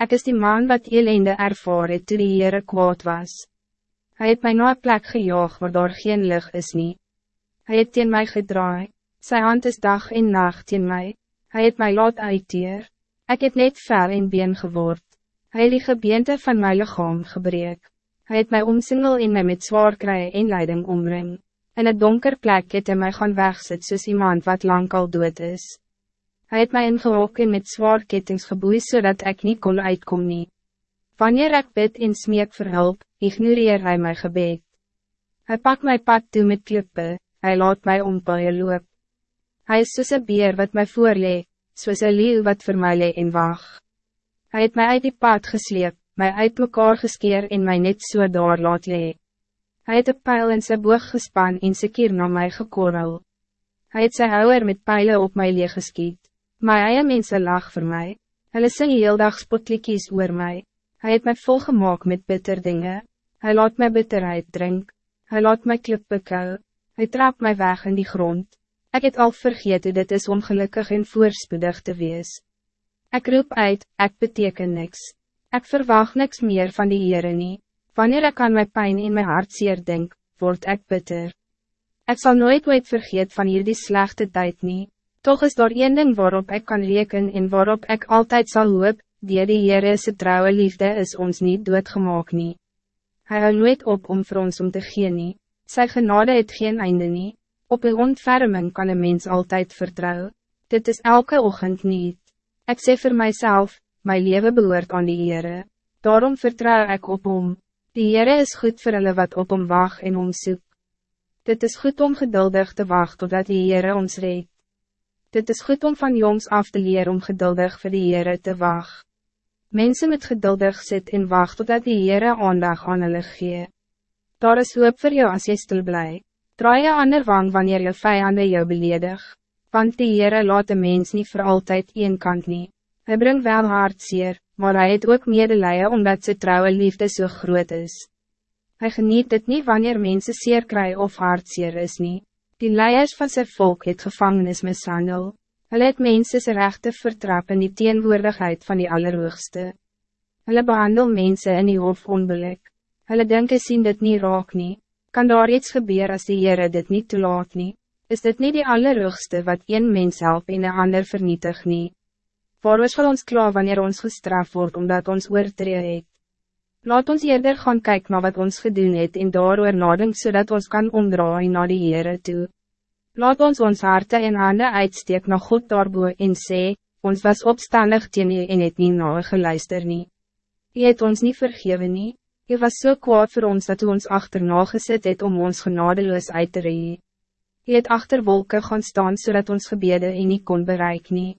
Ik is die man wat elende ervaar het toe die Heere kwaad was. Hij het mij naar een plek gejaag waar daar geen lucht is nie. Hij het teen mij gedraai, sy hand is dag en nacht teen mij. Hij het mij laat uitteer. Ik het net vel en been geword. Hij het die gebeente van mijn lichaam gebreek. Hij het mij omsingel en mij met zwaar kry en leiding omring. In een donker plek het hy my gaan wegsit soos iemand wat lang al dood is. Hij het mij ingehok en met zwaar kettings geboeid zodat ik niet kon uitkom nie. Wanneer ik bid en smeek vir hulp, ignoreer hij mijn gebed. Hij pakt mijn pad toe met klippe, hij laat mij ompaaie loop. Hij is soos een beer wat mij voorlee, soos een leeuw wat voor mij lee en wacht. Hij het mij uit die pad gesleep, mij uit mekaar geskeer en mij net so daar laat lee. Hij het een pijl in zijn boog gespan en sy keer na my gekorrel. Hij het sy houwer met pijlen op mij leeg geskiet. My eie mense lag voor mij. Hulle sing heel dag spotlikies oor my. Hij het my volgemaak met bitter dingen. Hij laat my bitterheid drink. Hij laat my klip bekou. Hij trap my weg in die grond. Ik het al vergeten dit is ongelukkig en voorspoedig te wees. Ik roep uit, ik beteken niks. Ik verwacht niks meer van die Heere nie. Wanneer ik aan mijn pijn in mijn hart zeer denk, word ik bitter. Ik zal nooit ooit vergeet van hier die slechte tijd niet. Toch is daar één ding waarop ik kan rekenen en waarop ik altijd zal hoop, die die Heere se trouwe liefde is ons niet doodgemaak nie. Hy hou nooit op om voor ons om te gee nie. Sy genade het geen einde nie. Op een ontferming kan een mens altijd vertrouwen. Dit is elke ochtend niet. Ik zeg voor mijzelf, mijn leven behoort aan die Heere. Daarom vertrouw ik op hom. Die Heere is goed voor hulle wat op hom wacht en hom soek. Dit is goed om geduldig te wachten totdat die Heere ons reed. Dit is goed om van jongs af te leren om geduldig voor die Heere te wachten. Mensen met geduldig sit en wacht totdat die Heere aandag aan hulle gee. Daar is hoop voor jou als jy stil bly. Draai je ander wang wanneer je vijanden jou beledig. Want die Heere laat de mens niet voor altijd een kant nie. Hy bring wel hartseer, maar hij het ook medelijden omdat zijn trouwe liefde zo so groot is. Hij geniet het niet wanneer mensen zeer kry of hartseer is niet. Die leiers van zijn volk het gevangenis mishandel. Hulle het mense sy rechte vertrap in die teenwoordigheid van die Allerhoogste. Hulle behandel mensen in die hof onbelik. Hulle denken sien dit niet raak nie. Kan daar iets gebeuren als die Heere dit niet toelaat nie? Is dit niet die Allerhoogste wat een mens help en een ander vernietig nie? Waar is ons klaar wanneer ons gestraft wordt omdat ons oortree het? Laat ons eerder gaan kijken naar wat ons gedoen het en daar oor nadink zodat ons kan omdraaien naar die Heere toe. Laat ons ons harte en handen uitsteek naar God daarboe en sê, ons was opstandig teen u en het nie na geluister nie. U het ons niet vergeven nie, u was so kwaad voor ons dat u ons achterna gesit het om ons genadeloos uit te ree. U het achter wolken gaan staan zodat ons gebede u nie kon bereik nie.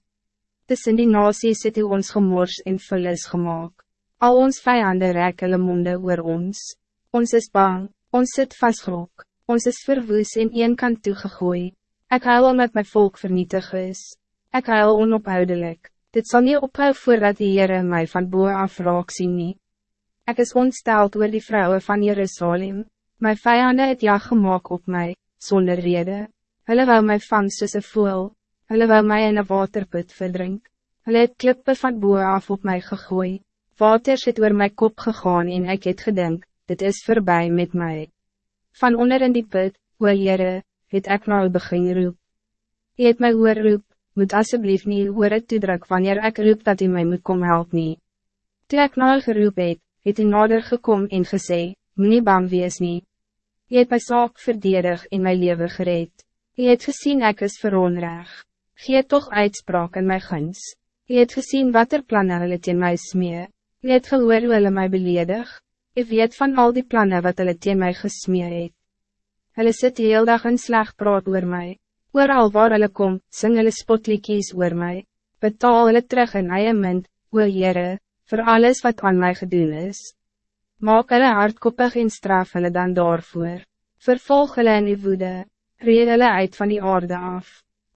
Tussen die nasies het u ons gemors en vullis gemaakt. Al ons vijanden rek hulle monde oor ons. Ons is bang, ons sit vastgrok. Ons is verwoes in een kant toegegooi. Ik huil omdat mijn volk vernietig is. Ik huil onophoudelijk. Dit zal niet ophou voordat die Heere mij van boe af raak sien nie. Ek is ontsteld oor die vrouwen van Jerusalem. Mijn vijanden het ja gemaakt op mij, zonder reden. Hulle wou my vang soos een voel. Hulle wou my in een waterput verdrink. Hulle het klippe van boe af op mij gegooi. Waters het oor my kop gegaan en ik het gedink, dit is voorbij met mij. Van onder in die put, o Heere, het ek nou begin roep. Hy het my oor roep, moet asseblief nie oor het toedruk wanneer ek roep dat hy my moet kom help nie. Toe ek nou geroep het, het hy nader gekom en gesê, moet bang wees nie. Hy het my saak verdedig en my leven gereed. Hy het gezien ek is veronreg. Gee toch uitspraak in my guns. Hy het gezien wat er plannen hulle teen my smee. Hy het gehoor hoe hulle my beledig. Ik weet van al die plannen wat hulle teen my gesmeer het. Hulle sit heel dag in sleg praat oor my. Ooral waar hulle kom, sing hulle spotliekies oor my. Betaal hulle terug in eie munt, o Heere, voor alles wat aan mij gedoen is. Maak hulle hardkoppig en straf hulle dan daarvoor. Vervolg hulle in die woede, reed hulle uit van die aarde af.